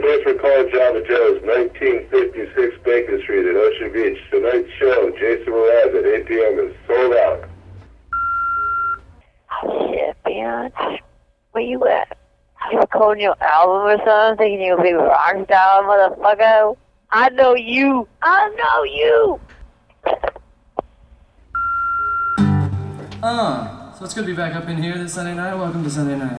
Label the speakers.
Speaker 1: Please recall Java Joe's 1956 Bacon Street at Ocean Beach. Tonight's show, Jason Mraz at 8 p.m. is sold out.
Speaker 2: Shit, bitch. Where you at? You recording your album or something? Thinking you'll be rocked out, motherfucker? I know you. I know you.
Speaker 3: Uh, so it's good to be back up in here this Sunday night. Welcome to Sunday night.